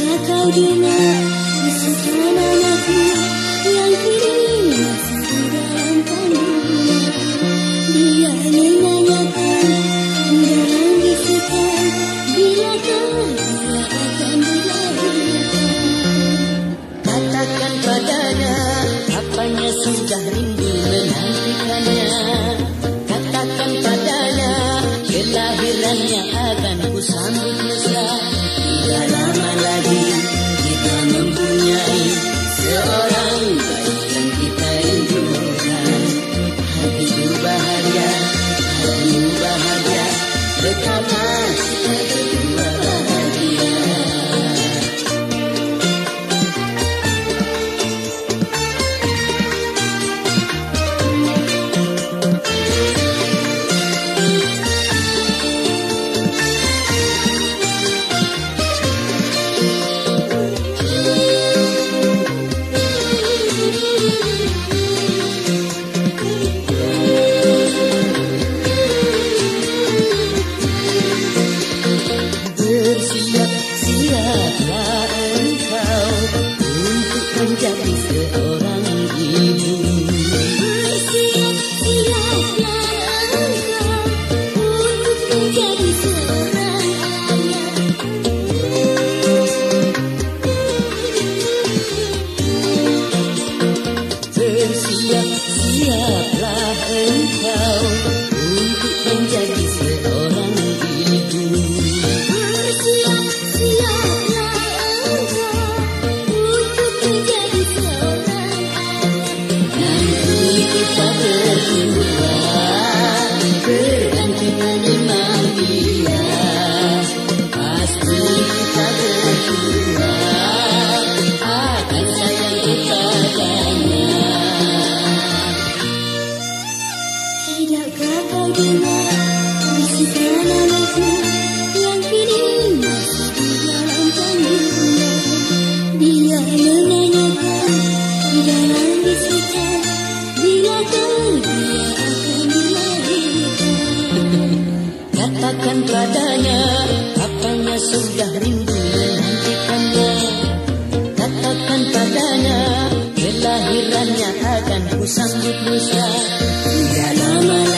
kau dengar Bisikan anakku yang kini Katakan padanya Apanya sudah rindu menantikannya? Katakan padanya Kelahirannya akan kusambut mesra bahagia, hatimu bahagia. Betapa menjadi seorang ibu Siap-siaplah engkau Katakan padanya Apanya sudah rindu menantikannya Katakan padanya Kelahirannya akan kusambut lusa. Tidak